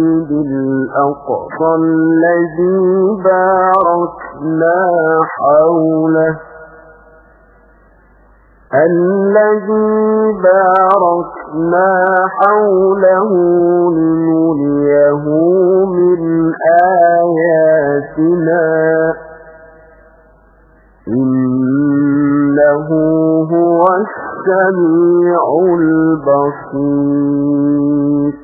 الأقصى الذي باركنا حوله. الذي باركنا حوله لنريه من آياتنا. إنه هو السميع البصير.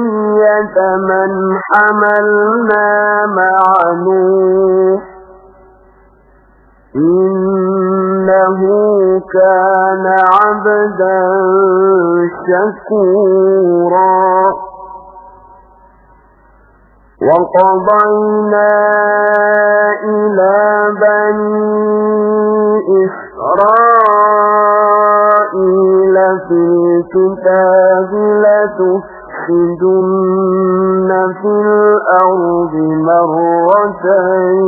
من حملنا مع نوح. إنه كان عبدا شكورا. وقضينا إلى بني إسرائيل في الكتاب لتفسدن في الأرض مرتين.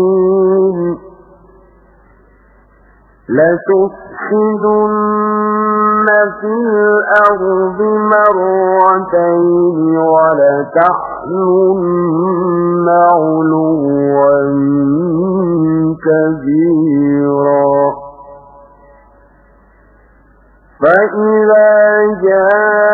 لتفسدن في الأرض مرتين ولتحلن علوا كبيرا. فإذا جاء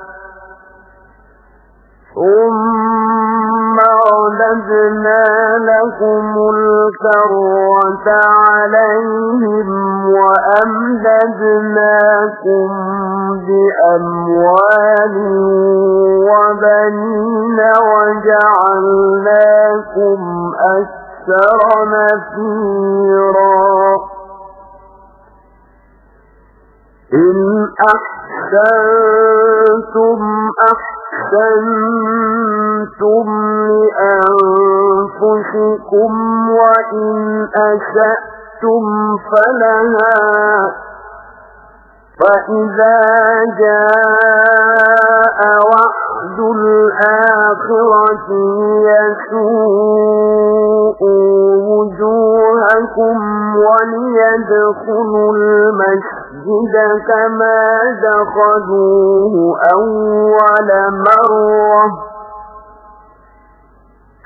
ثم رددنا لكم الكرة عليهم وأمددناكم بأموال وبنين وجعلناكم أكثر نفيرا إن أحسنتم أحسنتم لأنفسكم وإن أسأتم فلها فإذا جاء وعد الآخرة يسوء وجوهكم وليدخلوا المسجد كما دخلوه أول مرة.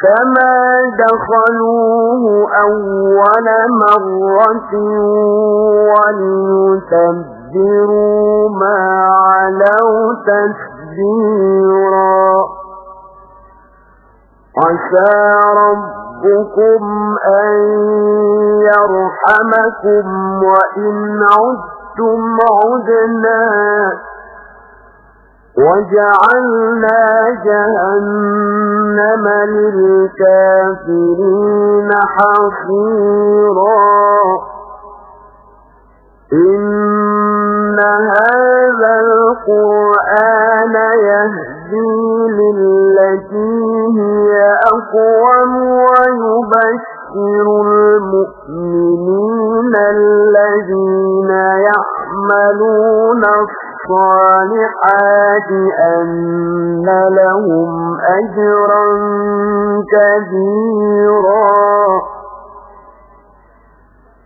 كما دخلوه أول مرة وليتبروا ما علوا تتبيرا. عسى ربكم أن يرحمكم وإن عدتم عدنا وجعلنا جهنم للكافرين حصيرا إن هذا القرآن يهدي للتي هي أقوم ويبشر المؤمنين الذين يعملون الصالحات أن لهم أجرا كبيرا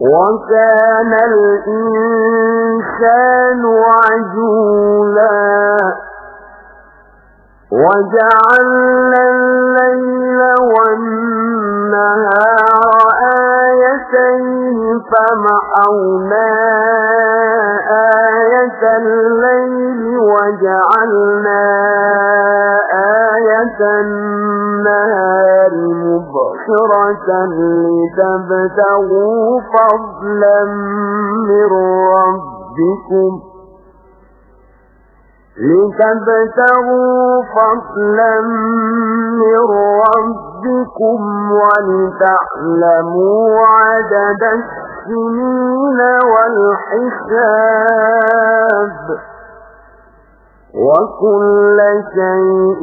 وكان الإنسان عجولا وجعلنا الليل والنهار آيتين فمحونا آية الليل وجعلنا آية النهار مبصرة لتبتغوا فضلا من ربكم. لتبتغوا فضلا من ربكم ولتعلموا عدد السنين والحساب. وكل شيء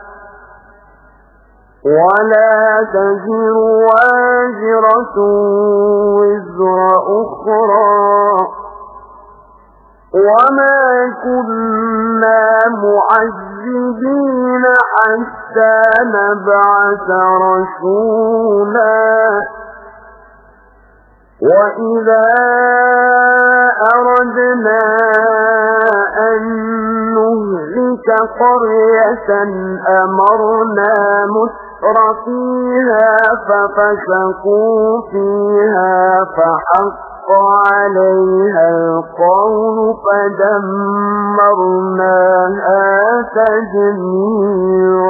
ولا تزر واجرة وزر أخرى. وما كنا معذبين حتى نبعث رسولا. وإذا أردنا أن نهلك قرية أمرنا مسلمين فيها ففسقوا فيها فحق عليها القول فدمرناها تجميرا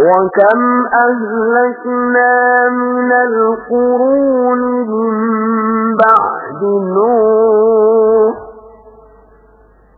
وكم أهلكنا من القرون من بعد نوح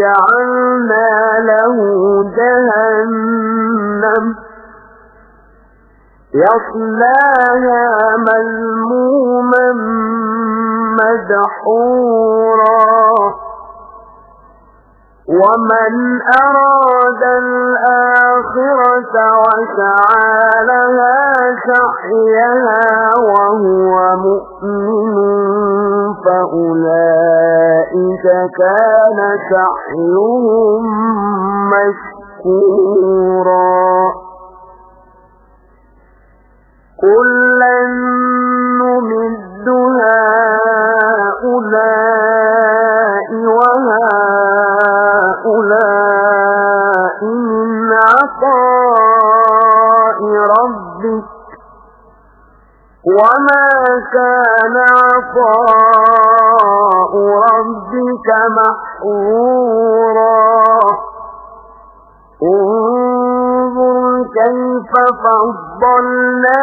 جعلنا له جهنم يصلاها ملموما مدحورا ومن أراد الآخرة وسعى لها سعيها وهو مؤمن فأولئك كان سعيهم مشكورا. كلا نمد هؤلاء وهؤلاء من عطاء ربك وما كان عطاء ربك محورا انظر كيف فضل فضلنا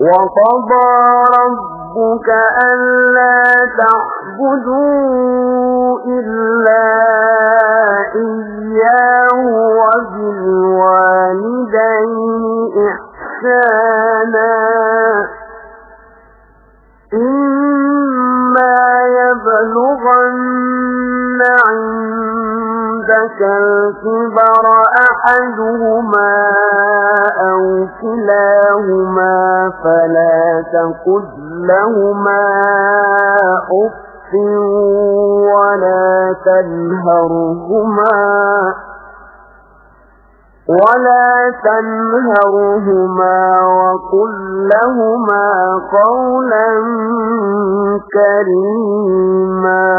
وقضى ربك ألا تعبدوا إلا إياه وبالوالدين إحسانا. إما يبلغن عندك الكبر أحدهما أو كلاهما فلا تقل لهما أف ولا تنهرهما ولا تنهرهما وقل لهما قولا كريما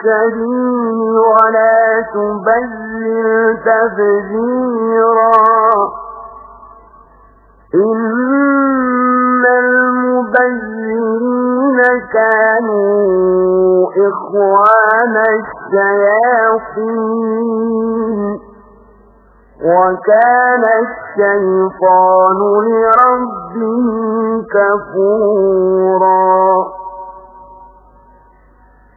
السبيل ولا تبذل تبذيرا. إن المبذرين كانوا إخوان الشياطين. وكان الشيطان لربه كفورا.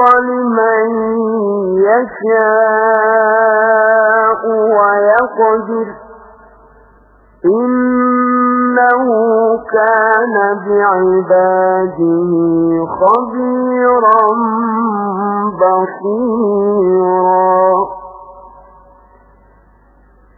لمن يشاء ويقدر. إنه كان بعباده خبيرا بصيرا.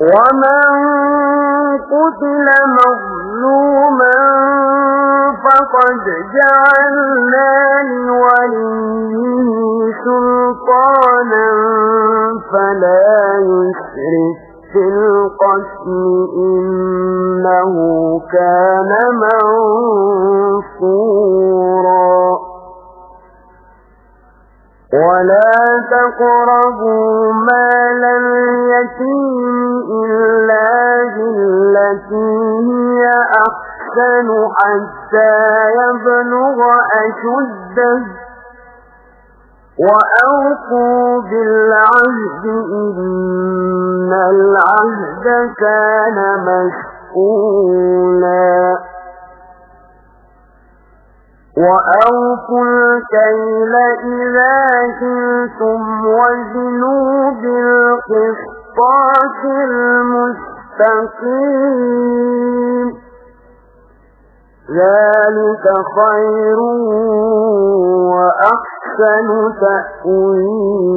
ومن قتل مظلوما فقد جعلنا لوليه سلطانا فلا يشرك في القسم إنه كان منصورا ولا تقربوا أحسن حتى يبلغ أشده. وأوفوا بالعهد إن العهد كان مسؤولا وأوفوا الكيل إذا كنتم وزنوا بالقسطاس المستقيم. ذلك خير وأحسن تأويلا.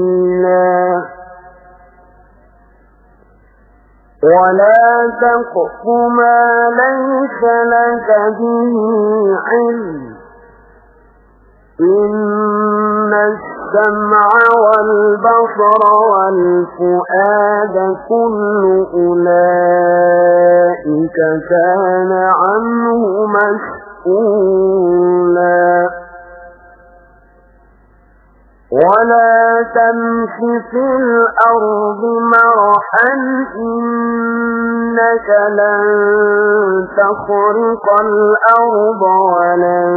ولا تقف ما ليس لك به علم. إن السمع والبصر والفؤاد كل أولئك كان عنه مسؤولا. ولا تمش في الأرض مرحا إنك لن تخرق الأرض ولن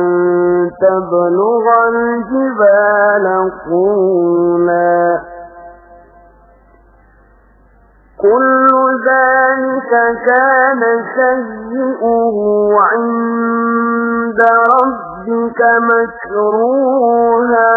تبلغ الجبال قولا كل ذلك كان سيئه عند ربك مكروها.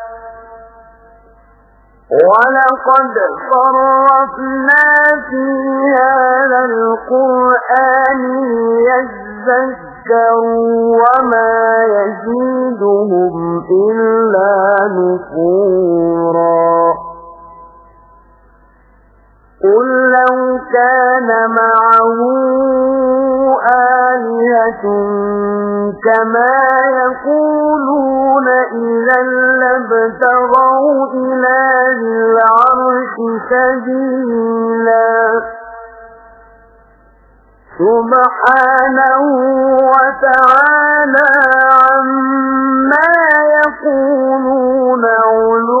ولقد صرفنا في هذا القرآن يذكروا وما يزيدهم إلا نفورا. كان معه آلهة كما يقولون إذا لابتغوا إلى العرش سبيلا. سبحانه وتعالى عما يقولون علوا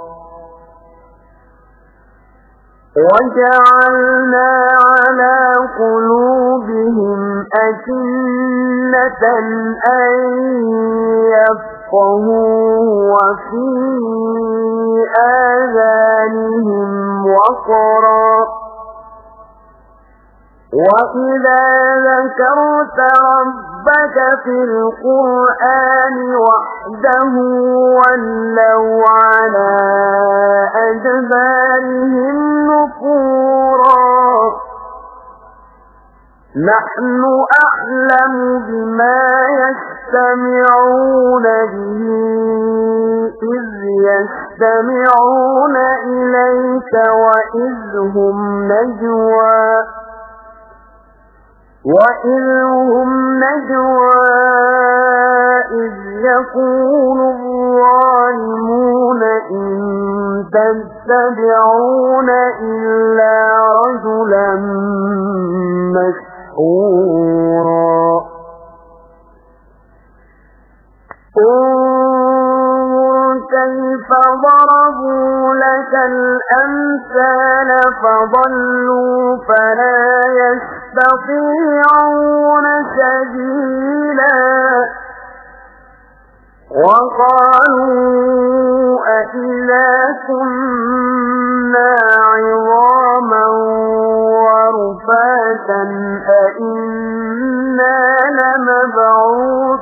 وجعلنا على قلوبهم أكنة أن يفقهوا وفي آذانهم وقرا. وإذا ذكرت ربك في القرآن وحده ولوا على أدبارهم نفورا. نحن أعلم بما يستمعون به إذ يستمعون إليك وإذ هم نجوى. وإذ هم نجوى إذ يقول الظالمون إن تتبعون إلا رجلا مسحورا كيف ضربوا لك الأمثال فضلوا فلا يستطيعون يستطيعون سبيلا. وقالوا أئذا كنا عظاما ورفاتا أئنا لمبعوثون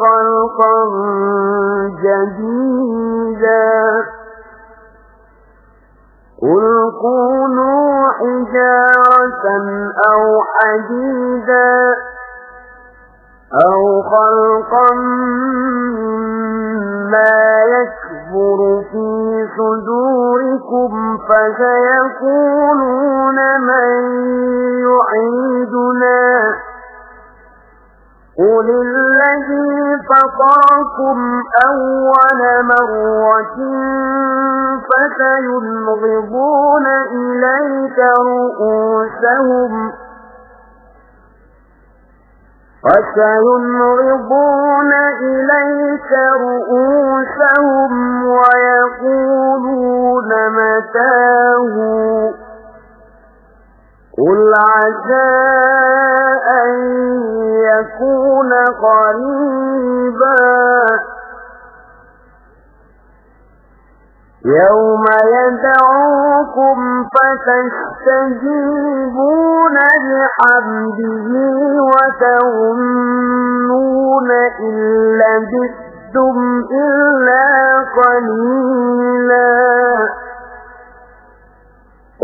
خلقا جديدا. قل كونوا حجارة أو حديدا أو خلقا ما يكبر في صدوركم فسيقولون من يعيدنا قل الذي فطركم أول مرة فسينغضون إليك رؤوسهم فسينغضون إليك رؤوسهم ويقولون متاه قل عسى أن يكون قريبا يوم يدعوكم فتستجيبون بحمده وتظنون إن لبثتم إلا قليلا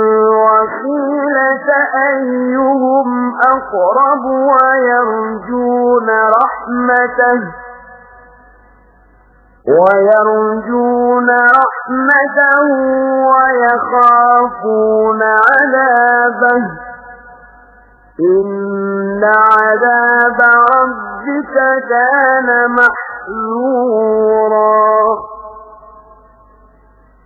الوسيلة أيهم أقرب ويرجون رحمته. ويرجون رحمته ويخافون عذابه. إن عذاب ربك كان محذورا.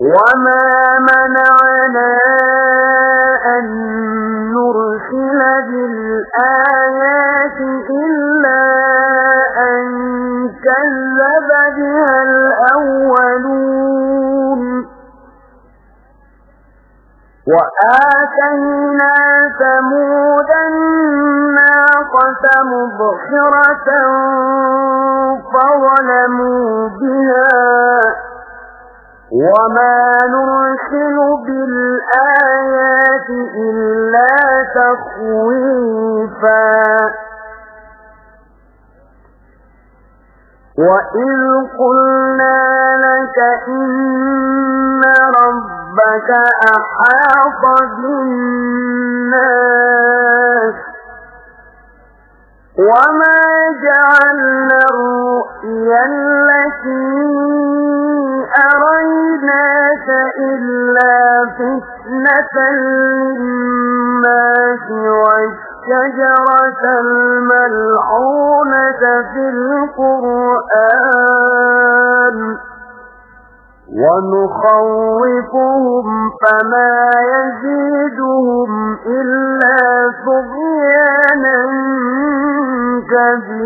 وما منعنا أن نرسل بالآيات إلا أن كذب بها الأولون وآتينا ثمود الناقة مبخرة فظلموا بها وما نرسل بالآيات إلا تخويفا وإذ قلنا لك إن ربك أحاط بالناس وما جعلنا الرؤيا التي أريناك إلا فتنة للناس والشجرة الملعونة في القرآن ونخوفهم فما يزيدهم إلا صبيانا كبيرا.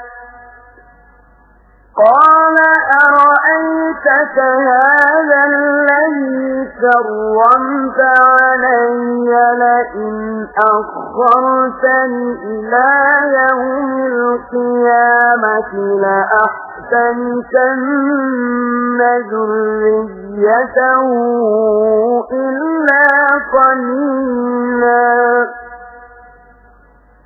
قال أرأيتك هذا الذي كرمت علي لئن أخرتني إلى يوم القيامة لأحسنكن ذريته إلا قليلا.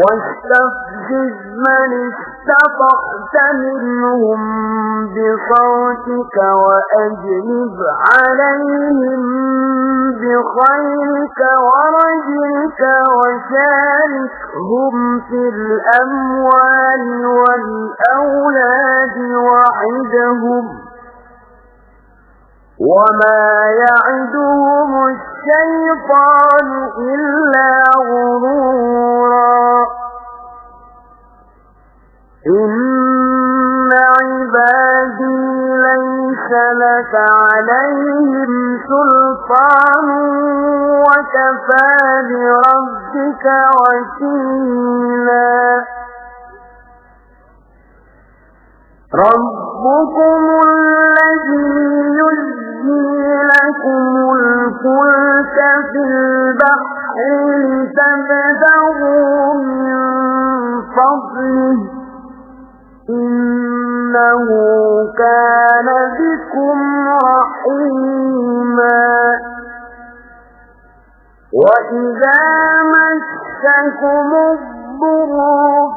واستفزز من استطعت منهم بصوتك وأجلب عليهم بخيرك ورجلك وشاركهم في الأموال والأولاد وعدهم وما يعدهم الشيطان إلا غرورا. إن عبادي ليس لك عليهم سلطان وكفى بربك وكيلا. ربكم الذي لكم الفلك في البحر لتبتغوا من فضله إنه كان بكم رحيما. وإذا مسكم الضر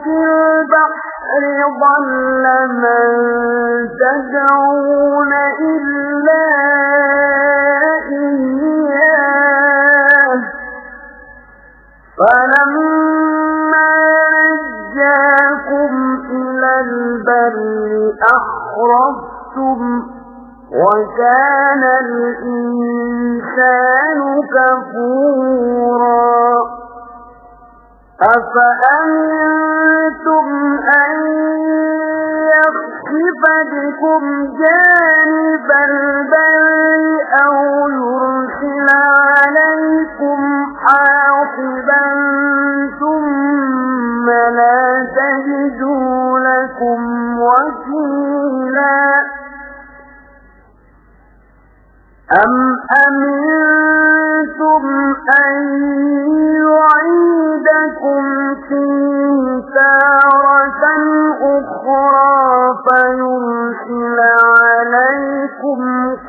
في البحر ضل من تدعون إلا إياه. فلما نجاكم إلى البر أحرفتم وكان الإنسان كفورا. أفأنتم أن يخسف بكم جانب البر أو يرسل عليكم حاصبا ثم لا تجدوا لكم وكيلا أم أمنتم أن فيرسل عليكم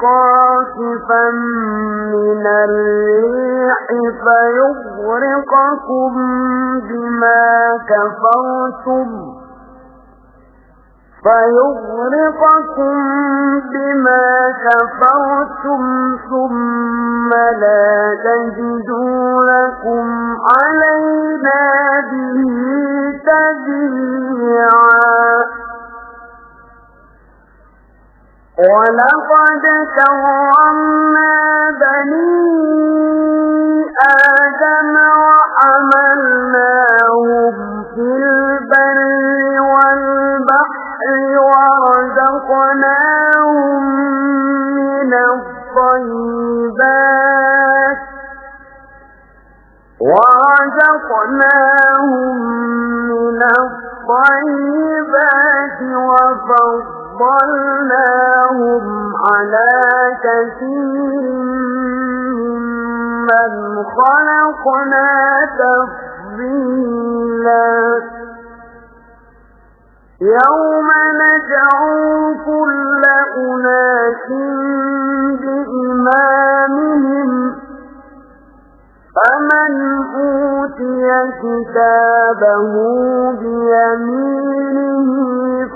قاسفا من الريح فيغرقكم بما كفرتم فيغرقكم بما كفرتم ثم لا تجدوا لكم علينا به تبيعا ولقد كرمنا بني آدم وحملناهم في البر والبحر ورزقناهم من الطيبات ورزقناهم من الطيبات وفضلناهم على كثير ممن خلقنا تفضيلا يوم ندعو كل أناس بإمامهم فمن أوتي كتابه بيمينه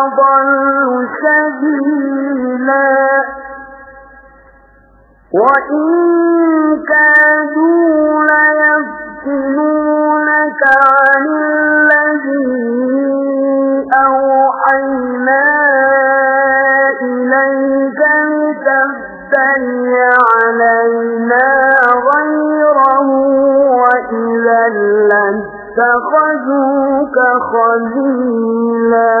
وأضل سبيلا. وإن كادوا ليفتنونك عن الذي أوحينا إليك لتفتري علينا غيره وإذا لاتخذوك خليلا.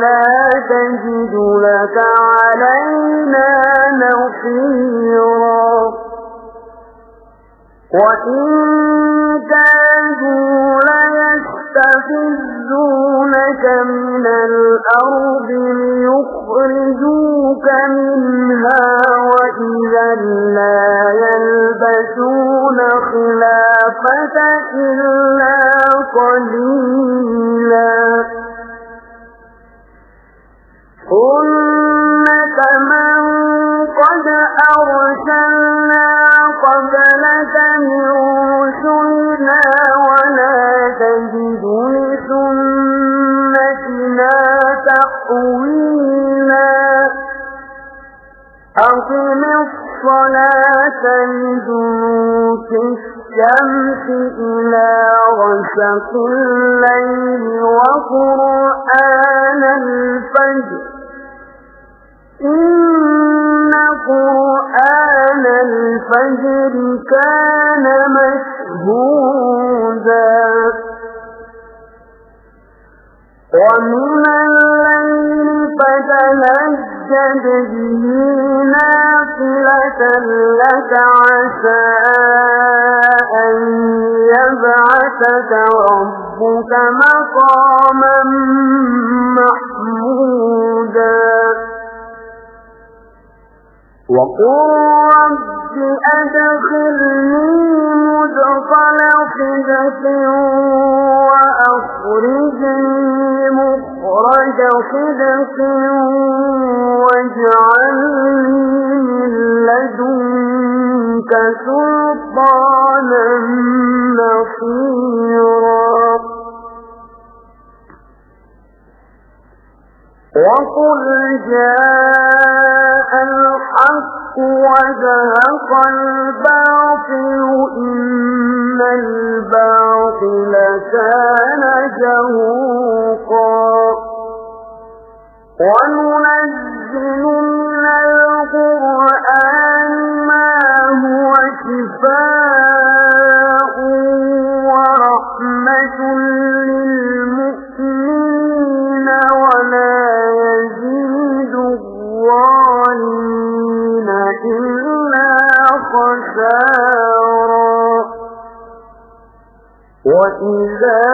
لا تجد لك علينا نصيرا. وإن كادوا ليستفزونك من الأرض ليخرجوك منها وإذا لا يلبسون خلافك إلا قليلا. قد أرسلنا قبلك من رسلنا ولا تجد لسنتنا أقم الصلاة لدنوك الشمس إلى غسق الليل وقرآن الفجر الفجر كان مشهودا ومن الليل فتهجد به نافلة لك عسى أن يبعثك ربك مقاما محمودا وقل رب أدخلني مدخل خدة وأخرجني مخرج خدة واجعلني من لدنك سلطانا نصيرا وقل جاء وزهق الباطل إن الباطل كان جهوقا وننزل من القرآن وإذا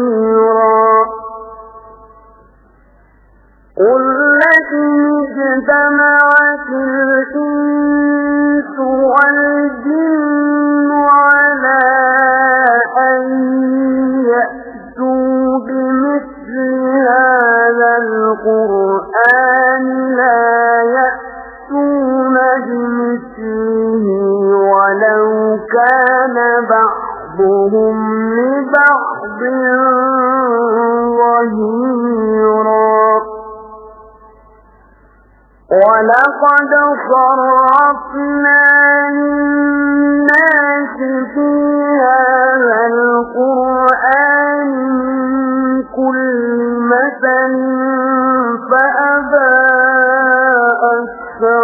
القرآن لا يأتون بمثله ولو كان بعضهم لبعض ظهيرا. ولقد صرفنا للناس في هذا القرآن كل مثل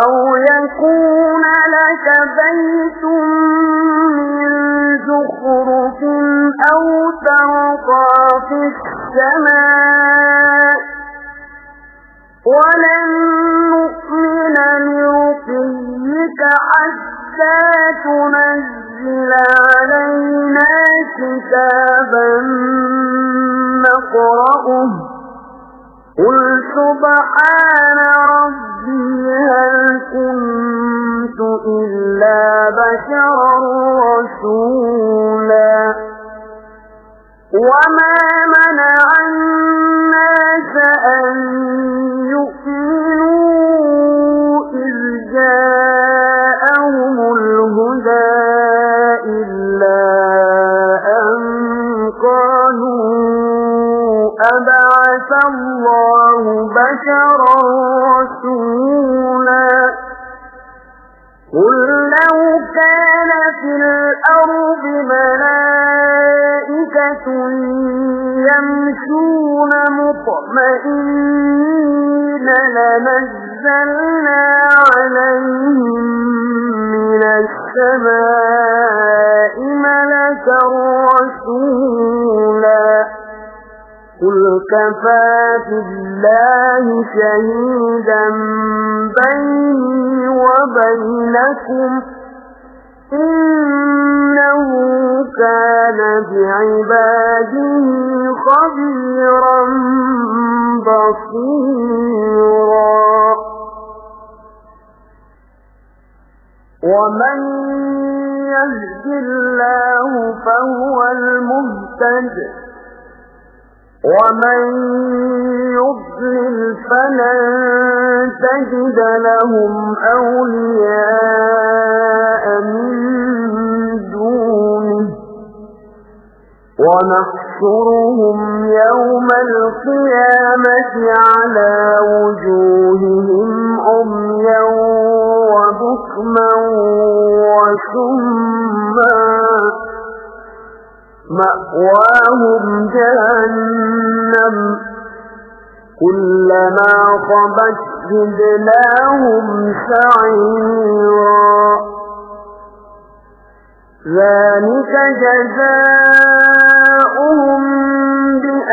أو يكون لك بيت من زخرف أو ترقى في السماء ولن نؤمن لرقيك حتى تنزل علينا كتابا نقرأه قل سبحان ربي كنت إلا بشرا رسولا. وما منع الناس أن مطمئنين لنزلنا عليهم من السماء ملكا رسولا. قل كفى بالله شهيدا بيني وبينكم. إنه كان بعباده ومن يضلل فلن تجد لهم أولياء من دونه. ونحشرهم يوم القيامة على وجوههم عميا وبكما وسما. مأواهم جهنم. كلما خبت زدناهم سعيرا. ذلك جزاؤهم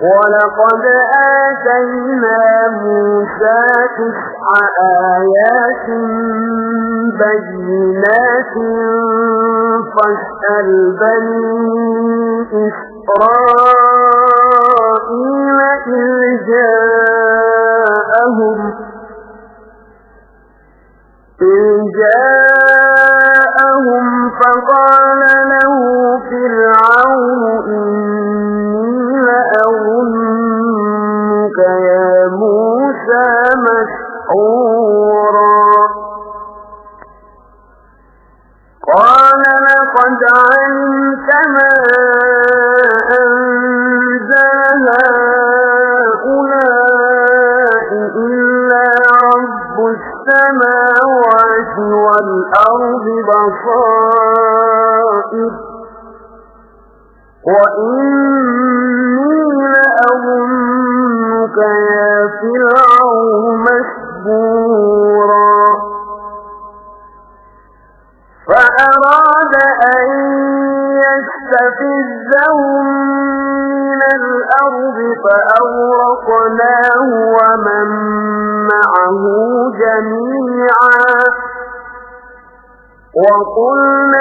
ولقد آتينا موسى تسع آيات بينات فاسأل بني إسرائيل إذ جاءهم إذ جاءهم فقال له فرعون الأرض بصائر. وإني لأظنك يا فرعون مشبورا فأراد أن وقلنا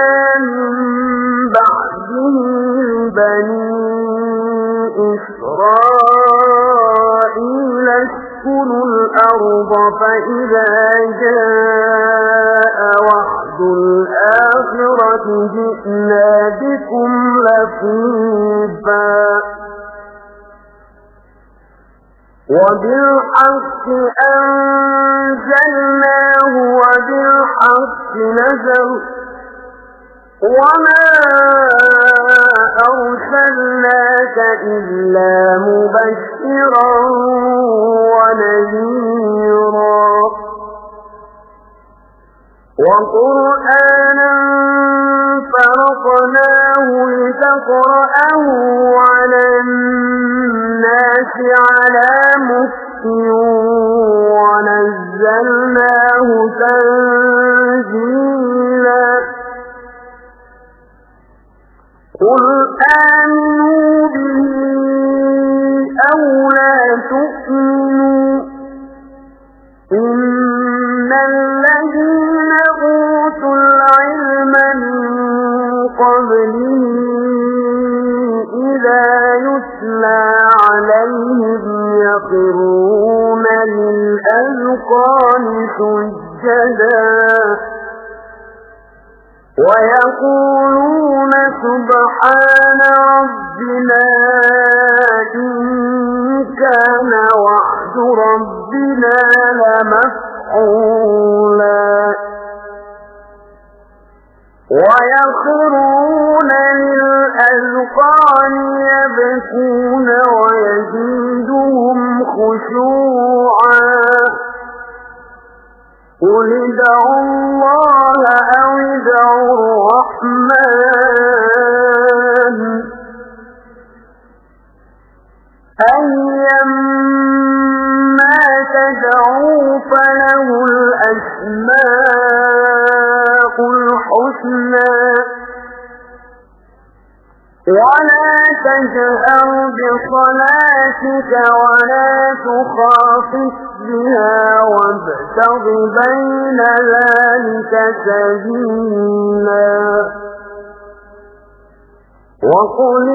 for بناتك ولا تخافت بها وابتغ بين ذلك سبيلا. وقل